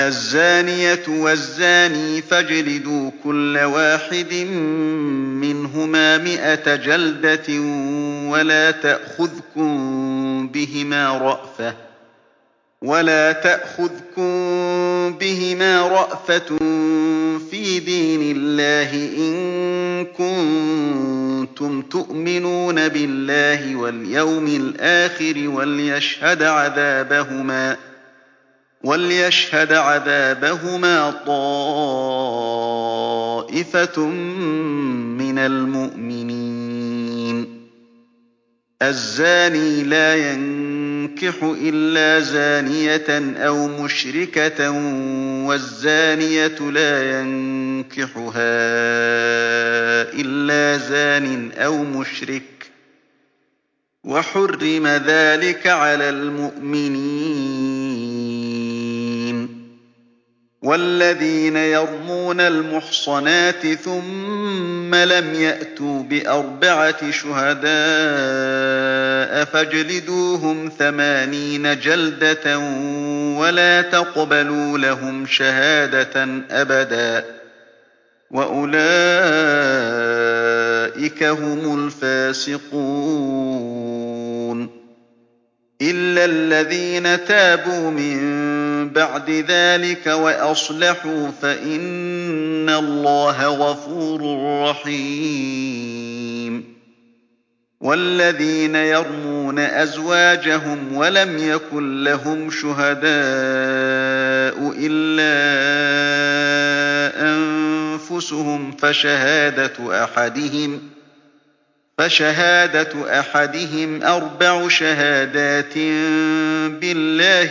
الزَّانِيَةُ وَالزَّانِي فَاجْلِدُوا كُلَّ وَاحِدٍ مِّنْهُمَا مِائَةَ جَلْدَةٍ وَلَا تَأْخُذْكُم بِهِمَا رَأْفَةٌ فِي دِينِ اللَّهِ إِن كُنتُمْ تُؤْمِنُونَ بِاللَّهِ وَالْيَوْمِ الْآخِرِ وَلْيَشْهَدْ عَذَابَهُمَا طَائِفَةٌ مِّنَ الْمُؤْمِنِينَ. الزَّانِي لَا يَنكِحُ إِلَّا زَانِيَةً أَوْ مُشْرِكَةً وَالزَّانِيَةُ لَا يَنكِحُهَا إِلَّا زَانٍ أَوْ مُشْرِكٌ ۚ. وَحُرِّمَ ذَٰلِكَ عَلَى الْمُؤْمِنِينَ. وَالَّذِينَ يَرْمُونَ الْمُحْصَنَاتِ ثُمَّ لَمْ يَأْتُوا بِأَرْبَعَةِ شُهَدَاءَ فَاجْلِدُوهُمْ ثَمَانِينَ جَلْدَةً وَلَا تَقْبَلُوا لَهُمْ شَهَادَةً أَبَدًا ۚ. وَأُولَٰئِكَ هُمُ الْفَاسِقُونَ. إِلَّا الَّذِينَ تَابُوا مِن بَعْدِ ذَٰلِكَ وَأَصْلَحُوا فَإِنَّ اللَّهَ غَفُورٌ رَّحِيمٌ. وَالَّذِينَ يَرْمُونَ أَزْوَاجَهُمْ وَلَمْ يَكُن لَّهُمْ شُهَدَاءُ إِلَّا أَنفُسُهُمْ فَشَهَادَةُ أَحَدِهِمْ أَرْبَعُ شَهَادَاتٍ بِاللَّهِ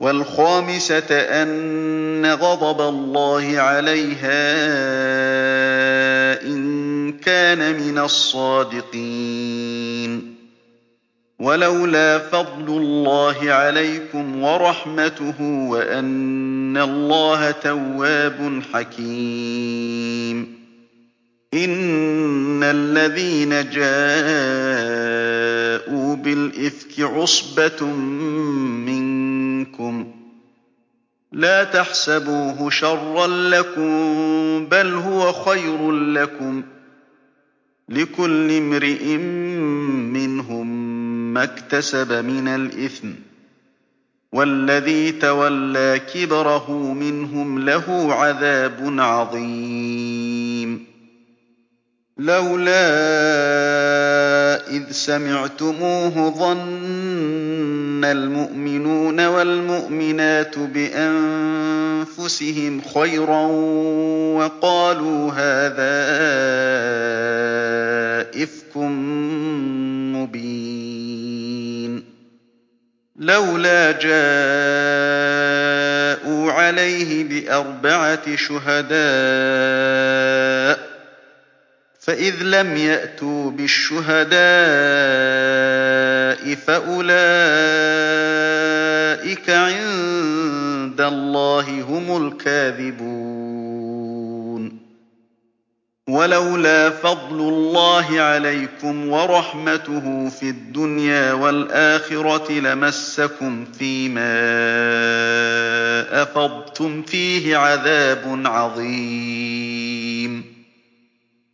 وَالْخَامِسَةَ أَنَّ غَضَبَ اللَّهِ عَلَيْهَا إِن كَانَ مِنَ الصَّادِقِينَ. وَلَوْلَا فَضْلُ اللَّهِ عَلَيْكُمْ وَرَحْمَتُهُ وَأَنَّ اللَّهَ تَوَّابٌ حَكِيمٌ. إِنَّ الَّذِينَ جَاءُوا بِالْإِفْكِ عُصْبَةٌ مِّنكُمْ ۚ لَا تَحْسَبُوهُ شَرًّا لَّكُم بَلْ هُوَ خَيْرٌ لَّكُمْ ۚ. لِكُلِّ امْرِئٍ مِّنْهُم مَّا اكْتَسَبَ مِنَ الْإِثْمِ ۚ. وَالَّذِي تَوَلَّىٰ كِبْرَهُ مِنْهُمْ لَهُ عَذَابٌ عَظِيمٌ. لَّوْلَا إِذْ سَمِعْتُمُوهُ ظَنَّ الْمُؤْمِنُونَ وَالْمُؤْمِنَاتُ بِأَنفُسِهِمْ خَيْرًا وَقَالُوا هَٰذَا إِفْكٌ مُّبِينٌ لَّوْلَا جَاءُوا عَلَيْهِ بِأَرْبَعَةِ شُهَدَاءَ ۚ فَإِذْ لَمْ يَأْتُوا بِالشُّهَدَاءِ فَأُولَٰئِكَ عِندَ اللَّهِ هُمُ الْكَاذِبُونَ. وَلَوْلَا فَضْلُ اللَّهِ عَلَيْكُمْ وَرَحْمَتُهُ فِي الدُّنْيَا وَالْآخِرَةِ لَمَسَّكُمْ فِي مَا أَفَضْتُمْ فِيهِ عَذَابٌ عَظِيمٌ.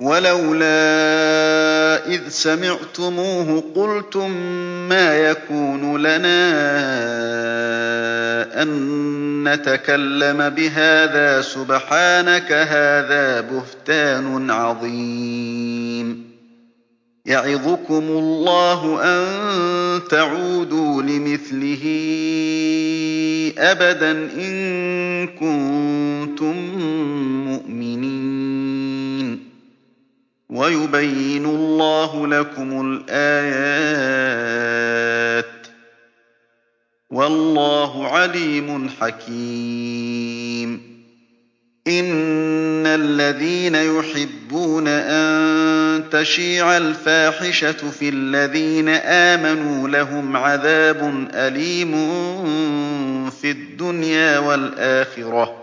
وَلَوْلَا إِذْ سَمِعْتُمُوهُ قُلْتُم مَّا يَكُونُ لَنَا أَن نَّتَكَلَّمَ بِهَٰذَا سُبْحَانَكَ هَٰذَا بُهْتَانٌ عَظِيمٌ يَعِظُكُمُ اللَّهُ أَن تَعُودُوا لِمِثْلِهِ أَبَدًا إِن كُنتُم وَيُبَيِّنُ اللَّهُ لَكُمُ الْآيَاتِ ۚ وَاللَّهُ عَلِيمٌ حَكِيمٌ. إِنَّ الَّذِينَ يُحِبُّونَ أَن تَشِيعَ الْفَاحِشَةُ فِي الَّذِينَ آمَنُوا لَهُمْ عَذَابٌ أَلِيمٌ فِي الدُّنْيَا وَالْآخِرَةِ ۚ.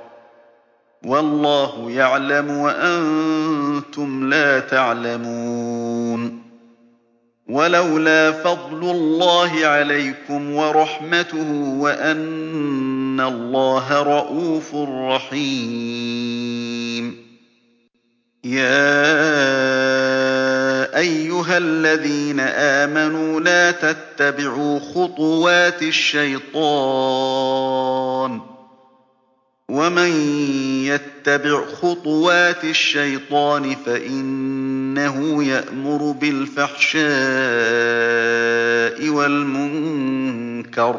وَاللَّهُ يَعْلَمُ وَأَنتُمْ لَا تَعْلَمُونَ. وَلَوْلَا فَضْلُ اللَّهِ عَلَيْكُمْ وَرَحْمَتُهُ وَأَنَّ اللَّهَ رَءُوفٌ رَّحِيمٌ. يَا أَيُّهَا الَّذِينَ آمَنُوا لَا تَتَّبِعُوا خُطُوَاتِ الشَّيْطَانِ ۚ. وَمَن يَتَّبِعْ خُطُوَاتِ الشَّيْطَانِ فَإِنَّهُ يَأْمُرُ بِالْفَحْشَاءِ وَالْمُنكَرِ ۚ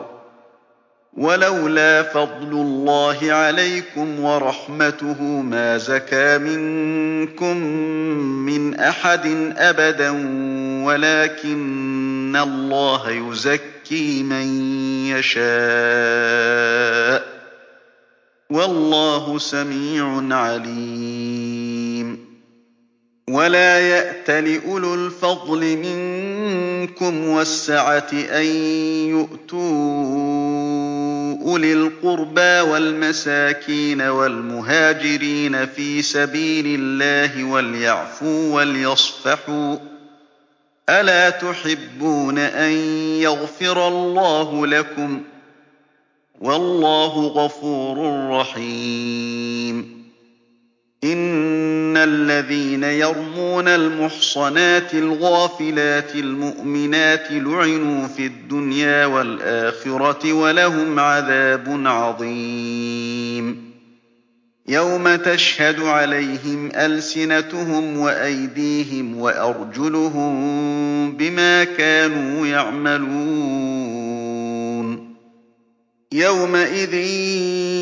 وَلَوْلَا فَضْلُ اللَّهِ عَلَيْكُمْ وَرَحْمَتُهُ مَا زَكَىٰ مِنكُم مِّنْ أَحَدٍ أَبَدًا وَلَٰكِنَّ اللَّهَ يُزَكِّي مَن يَشَاءُ ۗ وَاللَّهُ سَمِيعٌ عَلِيمٌ. وَلَا يَأْتَلِ أُولُو الْفَضْلِ مِنكُمْ وَالسَّعَةِ أَن يُؤْتُوا أُولِي الْقُرْبَىٰ وَالْمَسَاكِينَ وَالْمُهَاجِرِينَ فِي سَبِيلِ اللَّهِ وَلْيَعْفُوا وَلْيَصْفَحُوا ۗ. أَلَا تُحِبُّونَ أَن يَغْفِرَ اللَّهُ لَكُمْ ۗ؟ وَاللَّهُ غَفُورٌ رَّحِيمٌ. إِنَّ الَّذِينَ يَرْمُونَ الْمُحْصَنَاتِ الْغَافِلَاتِ الْمُؤْمِنَاتِ لُعِنُوا فِي الدُّنْيَا وَالْآخِرَةِ وَلَهُمْ عَذَابٌ عَظِيمٌ. يَوْمَ تَشْهَدُ عَلَيْهِمْ أَلْسِنَتُهُمْ وَأَيْدِيهِمْ وَأَرْجُلُهُم بِمَا كَانُوا يَعْمَلُونَ. يَوْمَئِذٍ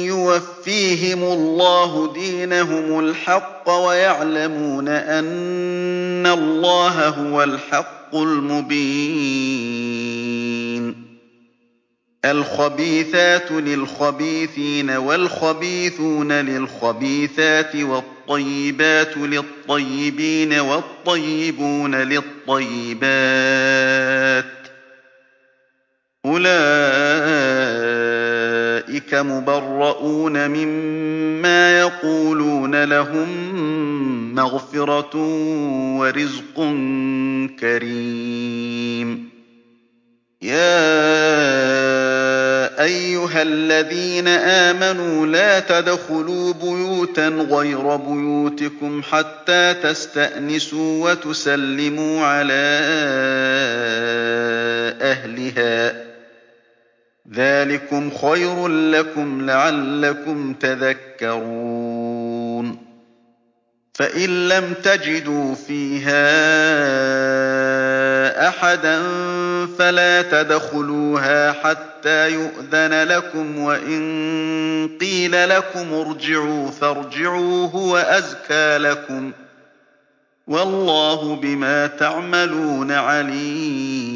يُوَفِّيهِمُ اللَّهُ دِينَهُمُ الْحَقَّ وَيَعْلَمُونَ أَنَّ اللَّهَ هُوَ الْحَقُّ الْمُبِينُ الْخَبِيثَاتُ لِلْخَبِيثِينَ وَالْخَبِيثُونَ لِلْخَبِيثَاتِ وَالطَّيِّبَاتُ لِلطَّيِّبِينَ وَالطَّيِّبُونَ لِلطَّيِّبَاتِ ۚ أُولَٰئِكَ مُبَرَّءُونَ مِمَّا يَقُولُونَ ۖ لَهُم مَّغْفِرَةٌ وَرِزْقٌ كَرِيمٌ. يَا أَيُّهَا الَّذِينَ آمَنُوا لَا تَدْخُلُوا بُيُوتًا غَيْرَ بُيُوتِكُمْ حَتَّىٰ تَسْتَأْنِسُوا وَتُسَلِّمُوا عَلَىٰ أَهْلِهَا ۚ. ذَٰلِكُمْ خَيْرٌ لَّكُمْ لَعَلَّكُمْ تَذَكَّرُونَ فَإِن لَّمْ تَجِدُوا فِيهَا أَحَدًا فَلَا تَدْخُلُوهَا حَتَّىٰ يُؤْذَنَ لَكُمْ ۖ وَإِن قِيلَ لَكُمُ ارْجِعُوا فَارْجِعُوا هُوَ أَزْكَىٰ لَكُمْ ۚ وَاللَّهُ بِمَا تَعْمَلُونَ عَلِيمٌ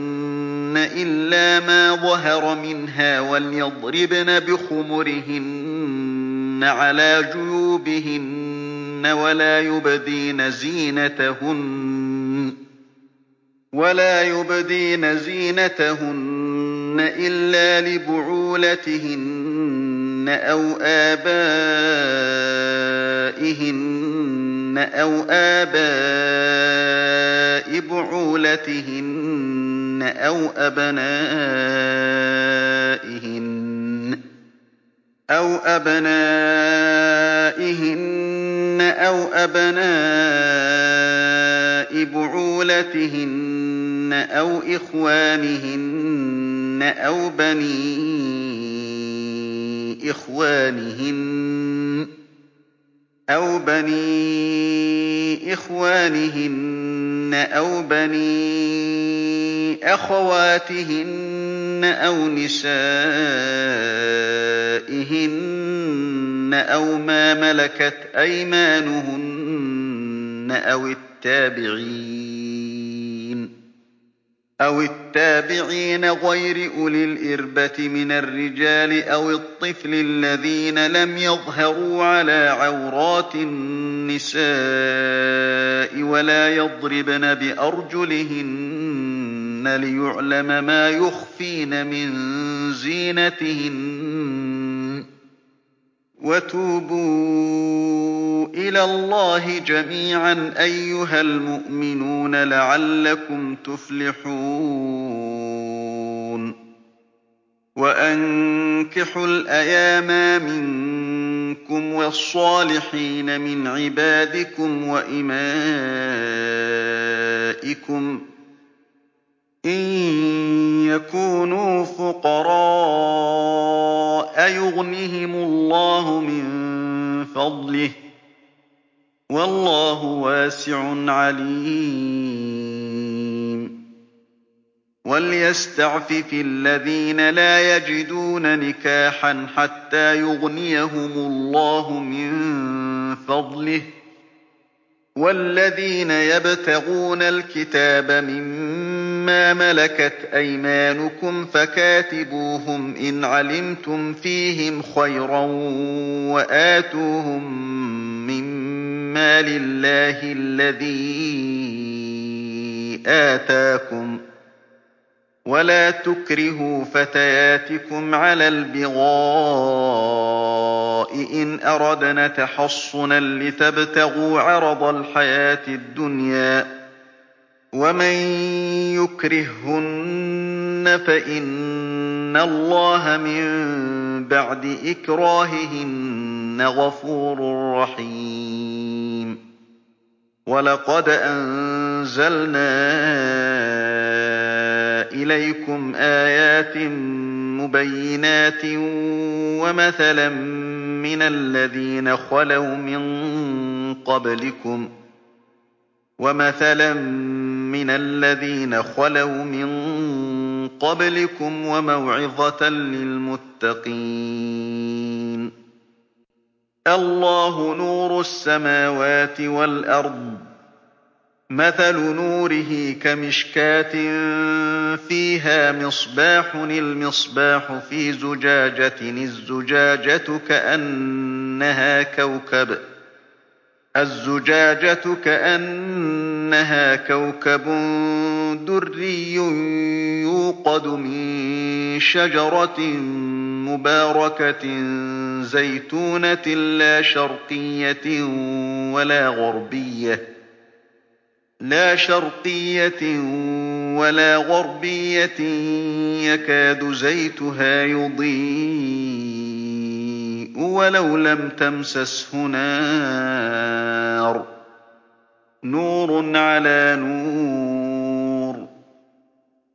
وَلْيَضْرِبْنَ بِخُمُرِهِنَّ عَلَىٰ جُيُوبِهِنَّ وَلَا يُبْدِينَ زِينَتَهُنَّ إِلَّا لِبُعُولَتِهِنَّ أَوْ آبَائِهِنَّ أَوْ آبَاءِ بُعُولَتِهِنَّ أَوْ أَبْنَائِهِنَّ أَوْ أَبْنَاءِ بُعُولَتِهِنَّ أَوْ إِخْوَانِهِنَّ أَوْ بَنِي إِخْوَانِهِنَّ أَوْ بَنِي أَخَوَاتِهِنَّ أَوْ نِسَائِهِنَّ أَوْ مَا مَلَكَتْ أَيْمَانُهُنَّ أَوِ التَّابِعِينَ غَيْرِ أُولِي الْإِرْبَةِ مِنَ الرِّجَالِ أَوِ الطِّفْلِ الَّذِينَ لَمْ يَظْهَرُوا عَلَىٰ عَوْرَاتِ النِّسَاءِ وَلَا يَضْرِبْنَ بِأَرْجُلِهِنَّ لِيُعْلَمَ مَا يُخْفِينَ مِن زِينَتِهِنَّ ۚ. وَتُوبُوا إِلَى اللَّهِ جَمِيعًا أَيُّهَ الْمُؤْمِنُونَ لَعَلَّكُمْ تُفْلِحُونَ. وَأَنكِحُوا الْأَيَامَىٰ مِنكُمْ وَالصَّالِحِينَ مِنْ عِبَادِكُمْ وَإِمَائِكُمْ ۚ. إِن يَكُونُوا فُقَرَاءَ يُغْنِهِمُ اللَّهُ مِن فَضْلِهِ ۗ وَاللَّهُ وَاسِعٌ عَلِيمٌ. وَلْيَسْتَعْفِفِ الَّذِينَ لَا يَجِدُونَ نِكَاحًا حَتَّىٰ يُغْنِيَهُمُ اللَّهُ مِن فَضْلِهِ ۗ. وَالَّذِينَ يَبْتَغُونَ الْكِتَابَ مِمَّا مَلَكَتْ أَيْمَانُكُمْ فَكَاتِبُوهُمْ إِنْ عَلِمْتُمْ فِيهِمْ خَيْرًا وَآتُوهُم مِّن مَّالِ اللَّهِ الَّذِي آتَاكُمْ ۚ وَلَا تُكْرِهُوا فَتَيَاتِكُمْ عَلَى الْبِغَاءِ إِنْ أَرَدْنَ تَحَصُّنًا لِّتَبْتَغُوا عَرَضَ الْحَيَاةِ الدُّنْيَا ۚ وَمَن يُكْرِههُّنَّ فَإِنَّ اللَّهَ مِن بَعْدِ إِكْرَاهِهِنَّ غَفُورٌ رَّحِيمٌ وَلَقَدْ أَنزَلْنَا إِلَيْكُمْ آيَاتٍ مُّبَيِّنَاتٍ وَمَثَلًا مِّنَ الَّذِينَ خَلَوْا مِن قَبْلِكُمْ وَمَوْعِظَةً لِّلْمُتَّقِينَ. اللَّهُ نُورُ السَّمَاوَاتِ وَالْأَرْضِ ۚ مَثَلُ نُورِهِ كَمِشْكَاةٍ فِيهَا مِصْبَاحٌ ۖ الْمِصْبَاحُ فِي زُجَاجَةٍ ۖ الزُّجَاجَةُ كَأَنَّهَا كَوْكَبٌ دُرِّيٌّ يُوقَدُ مِن شَجَرَةٍ مُّبَارَكَةٍ زَيْتُونَةٍ لَّا شَرْقِيَّةٍ وَلَا غَرْبِيَّةٍ. يَكَادُ زَيْتُهَا يُضِيءُ وَلَوْ لَمْ تَمْسَسْهُ نَارٌ ۚ نُّورٌ عَلَىٰ نُورٍ ۗ.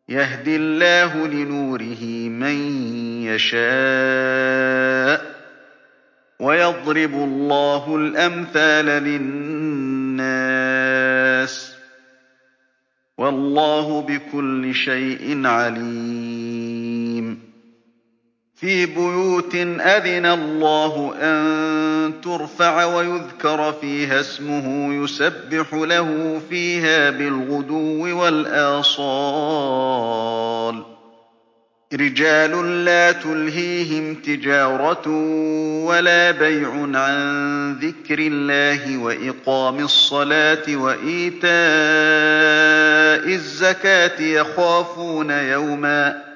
يَهْدِي اللَّهُ لِنُورِهِ مَن يَشَاءُ ۚ وَيَضْرِبُ اللَّهُ الْأَمْثَالَ لِلنَّاسِ. وَاللَّهُ بِكُلِّ شَيْءٍ عَلِيمٌ. فِي بُيُوتٍ أَذِنَ اللَّهُ أَن تُرْفَعَ وَيُذْكَرَ فِيهَا اسْمُهُ يُسَبِّحُ لَهُ فِيهَا بِالْغُدُوِّ وَالْآصَالِ. رِجَالٌ لَّا تُلْهِيهِمْ تِجَارَةٌ وَلَا بَيْعٌ عَن ذِكْرِ اللَّهِ وَإِقَامِ الصَّلَاةِ وَإِيتَاءِ الزَّكَاةِ يَخَافُونَ يَوْمًا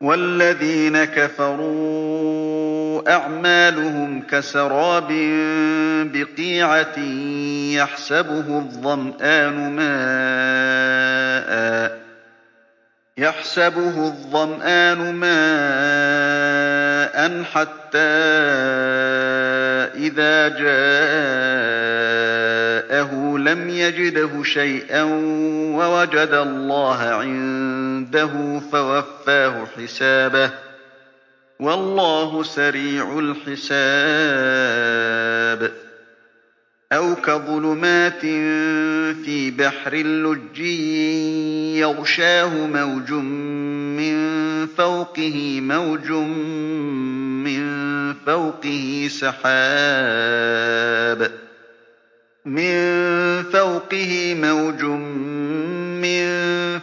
وَالَّذِينَ كَفَرُوا أَعْمَالُهُمْ كَسَرَابٍ بِقِيعَةٍ يَحْسَبُهُ الظَّمْآنُ مَاءً حَتَّىٰ إِذَا جَاءَهُ لَمْ يَجِدْهُ شَيْئًا وَوَجَدَ اللَّهَ عِندَهُ فَوَفَّاهُ حِسَابَهُ ۗ. وَاللَّهُ سَرِيعُ الْحِسَابِ. أَوْ كَظُلُمَاتٍ فِي بَحْرٍ لُّجِّيٍّ يَغْشَاهُ مَوْجٌ مِّن فَوْقِهِ مَوْجٌ مِّن فَوْقِهِ سَحَابٌ.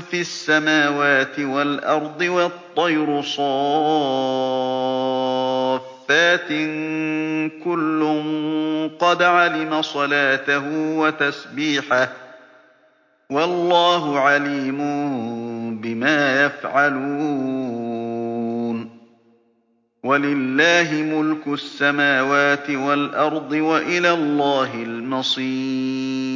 فِي السَّمَاوَاتِ وَالْأَرْضِ وَالطَّيْرُ صَافَّاتٍ ۖ كُلٌّ قَدْ عَلِمَ صَلَاتَهُ وَتَسْبِيحَهُ ۗ وَاللَّهُ عَلِيمٌ بِمَا يَفْعَلُونَ وَلِلَّهِ مُلْكُ السَّمَاوَاتِ وَالْأَرْضِ ۖ وَإِلَى اللَّهِ الْمَصِيرُ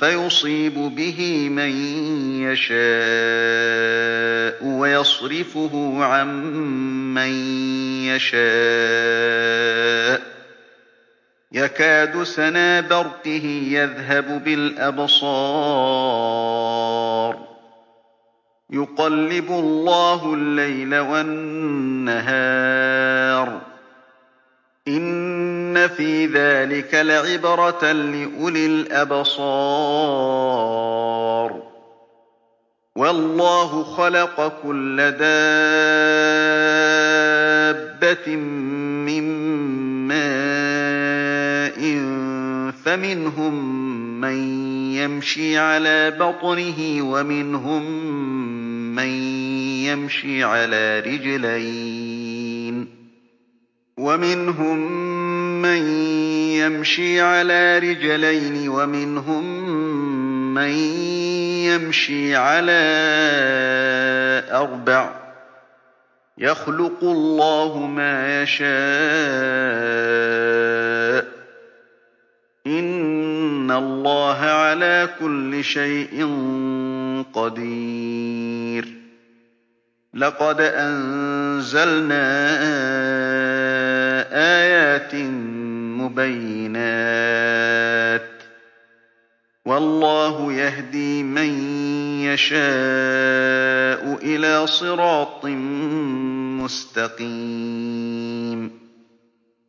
فَيُصِيبُ بِهِ مَن يَشَاءُ وَيَصْرِفُهُ عَن مَّن يَشَاءُ ۖ. يَكَادُ سَنَا بَرْقِهِ يَذْهَبُ بِالْأَبْصَارِ ۖ. يُقَلِّبُ اللَّهُ اللَّيْلَ وَالنَّهَارَ ۚ. إِنَّ فِي ذَٰلِكَ لَعِبْرَةً لِّأُولِي الْأَبْصَارِ. وَاللَّهُ خَلَقَ كُلَّ دَابَّةٍ مِّن مَّاءٍ فَمِنْهُم مَّن يَمْشِي عَلَىٰ بَطْنِهِ وَمِنْهُم مَّن يَمْشِي عَلَىٰ رِجْلَيْنِ وَمِنْهُم مَّن يَمْشِي عَلَىٰ أَرْبَعٍ ۚ يَخْلُقُ اللَّهُ مَا يَشَاءُ ۚ اللَّهَ عَلَىٰ كُلِّ شَيْءٍ قَدِيرٌ. لَّقَدْ أَنزَلْنَا آيَاتٍ مُّبَيِّنَاتٍ ۚ. وَاللَّهُ يَهْدِي مَن يَشَاءُ إِلَىٰ صِرَاطٍ مُّسْتَقِيمٍ.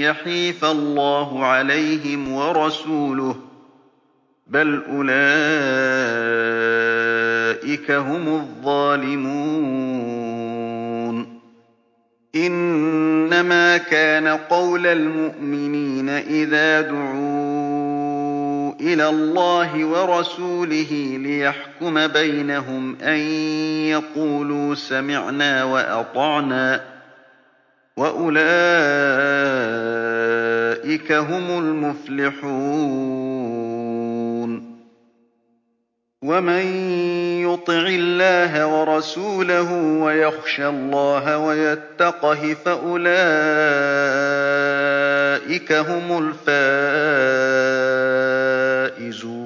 يَحِيفَ اللَّهُ عَلَيْهِمْ وَرَسُولُهُ ۚ بَلْ أُولَٰئِكَ هُمُ الظَّالِمُونَ. إِنَّمَا كَانَ قَوْلَ الْمُؤْمِنِينَ إِذَا دُعُوا إِلَى اللَّهِ وَرَسُولِهِ لِيَحْكُمَ بَيْنَهُمْ أَن يَقُولُوا سَمِعْنَا وَأَطَعْنَا ۚ. وَأُولَٰئِكَ هُمُ الْمُفْلِحُونَ وَمَن يُطِعِ اللَّهَ وَرَسُولَهُ وَيَخْشَ اللَّهَ وَيَتَّقْهِ فَأُولَٰئِكَ هُمُ الْفَائِزُونَ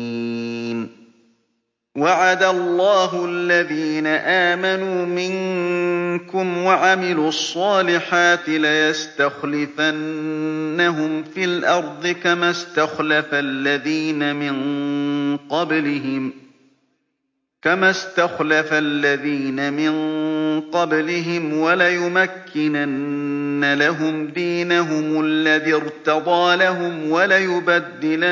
وَعَدَ اللَّهُ الَّذِينَ آمَنُوا مِنكُمْ وَعَمِلُوا الصَّالِحَاتِ لَيَسْتَخْلِفَنَّهُمْ فِي الْأَرْضِ كَمَا اسْتَخْلَفَ الَّذِينَ مِن قَبْلِهِمْ وَلَيُمَكِّنَنَّ لَهُمْ دِينَهُمُ الَّذِي ارْتَضَىٰ لَهُمْ وَلَيُبَدِّلَنَّهُم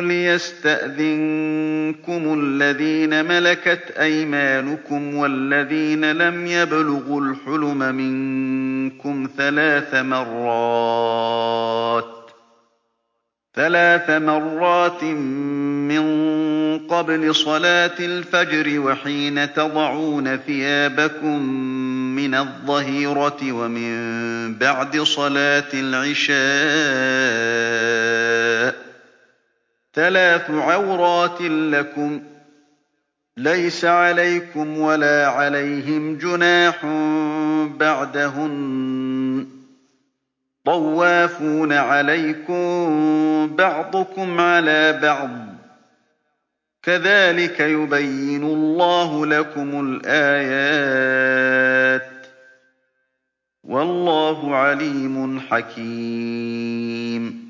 لِيَسْتَأْذِنكُمُ الَّذِينَ مَلَكَتْ أَيْمَانُكُمْ وَالَّذِينَ لَمْ يَبْلُغُوا الْحُلُمَ مِنكُمْ ثَلَاثَ مَرَّاتٍ مِّن قَبْلِ صَلَاةِ الْفَجْرِ وَحِينَ تَضَعُونَ ثِيَابَكُم مِّنَ الظَّهِيرَةِ وَمِن بَعْدِ صَلَاةِ الْعِشَاءِ ۚ. ثَلَاثُ عَوْرَاتٍ لَّكُمْ ۚ لَيْسَ عَلَيْكُمْ وَلَا عَلَيْهِمْ جُنَاحٌ بَعْدَهُنَّ ۚ. طَوَّافُونَ عَلَيْكُم بَعْضُكُمْ عَلَىٰ بَعْضٍ ۚ. كَذَٰلِكَ يُبَيِّنُ اللَّهُ لَكُمُ الْآيَاتِ ۚ. وَاللَّهُ عَلِيمٌ حَكِيمٌ.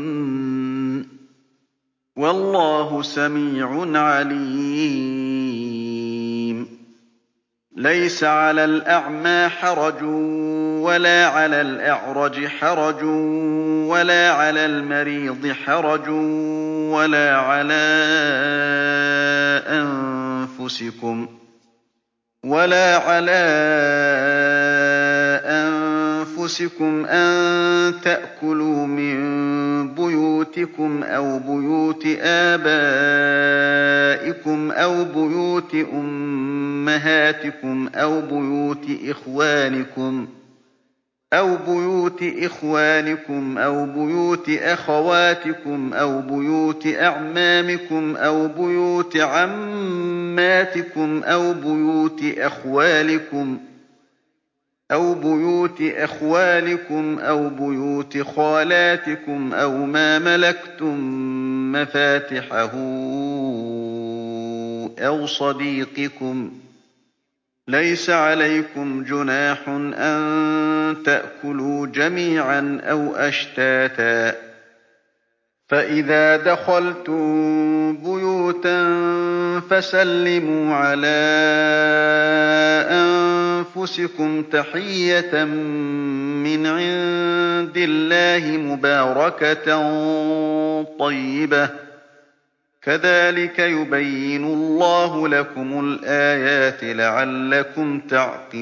ۗ وَاللَّهُ سَمِيعٌ عَلِيمٌ. لَّيْسَ عَلَى الْأَعْمَىٰ حَرَجٌ وَلَا عَلَى الْأَعْرَجِ حَرَجٌ وَلَا عَلَى الْمَرِيضِ حَرَجٌ وَلَا عَلَىٰ أَنفُسِكُمْ أَن تَأْكُلُوا مِن بُيُوتِكُمْ أَوْ بُيُوتِ آبَائِكُمْ أَوْ بُيُوتِ أُمَّهَاتِكُمْ أَوْ بُيُوتِ إِخْوَانِكُمْ أَوْ بُيُوتِ أَخَوَاتِكُمْ أَوْ بُيُوتِ أَعْمَامِكُمْ أَوْ بُيُوتِ عَمَّاتِكُمْ أَوْ بُيُوتِ أَخْوَالِكُمْ أَوْ بُيُوتِ خَالَاتِكُمْ أَوْ مَا مَلَكْتُم مَّفَاتِحَهُ أَوْ صَدِيقِكُمْ ۚ لَيْسَ عَلَيْكُمْ جُنَاحٌ أَن تَأْكُلُوا جَمِيعًا أَوْ أَشْتَاتًا ۚ فَإِذَا دَخَلْتُم بُيُوتًا فَسَلِّمُوا عَلَىٰ أَنفُسِكُمْ تَحِيَّةً مِّنْ عِندِ اللَّهِ مُبَارَكَةً طَيِّبَةً ۚ. كَذَٰلِكَ يُبَيِّنُ اللَّهُ لَكُمُ الْآيَاتِ لَعَلَّكُمْ تَعْقِلُونَ.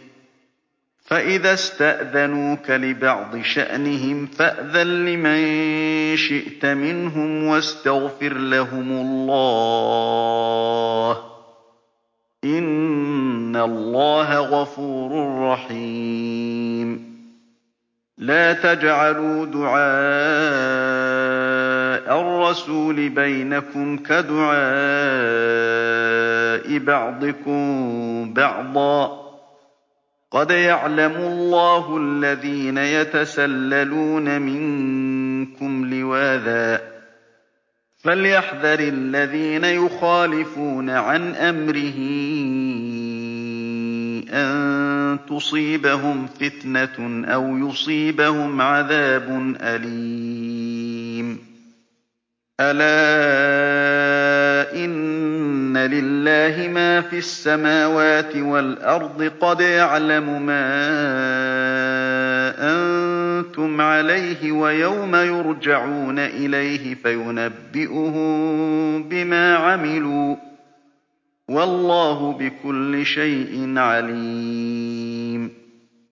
فَإِذَا اسْتَأْذَنُوكَ لِبَعْضِ شَأْنِهِمْ فَأْذَن لِّمَن شِئْتَ مِنْهُمْ وَاسْتَغْفِرْ لَهُمُ اللَّهَ ۚ. إِنَّ اللَّهَ غَفُورٌ رَّحِيمٌ. لَّا تَجْعَلُوا دُعَاءَ الرَّسُولِ بَيْنَكُمْ كَدُعَاءِ بَعْضِكُم بَعْضًا ۚ. قَدْ يَعْلَمُ اللَّهُ الَّذِينَ يَتَسَلَّلُونَ مِنكُمْ لِوَاذًا ۚ فَلْيَحْذَرِ الَّذِينَ يُخَالِفُونَ عَنْ أَمْرِهِ أَن تُصِيبَهُمْ فِتْنَةٌ أَوْ يُصِيبَهُمْ عَذَابٌ أَلِيمٌ. لِلَّهِ مَا فِي السَّمَاوَاتِ وَالْأَرْضِ ۚ قَدْ يَعْلَمُ مَا أَنتُمْ عَلَيْهِ وَيَوْمَ يُرْجَعُونَ إِلَيْهِ فَيُنَبِّئُهُم بِمَا عَمِلُوا ۗ وَاللَّهُ بِكُلِّ شَيْءٍ عَلِيمٌ.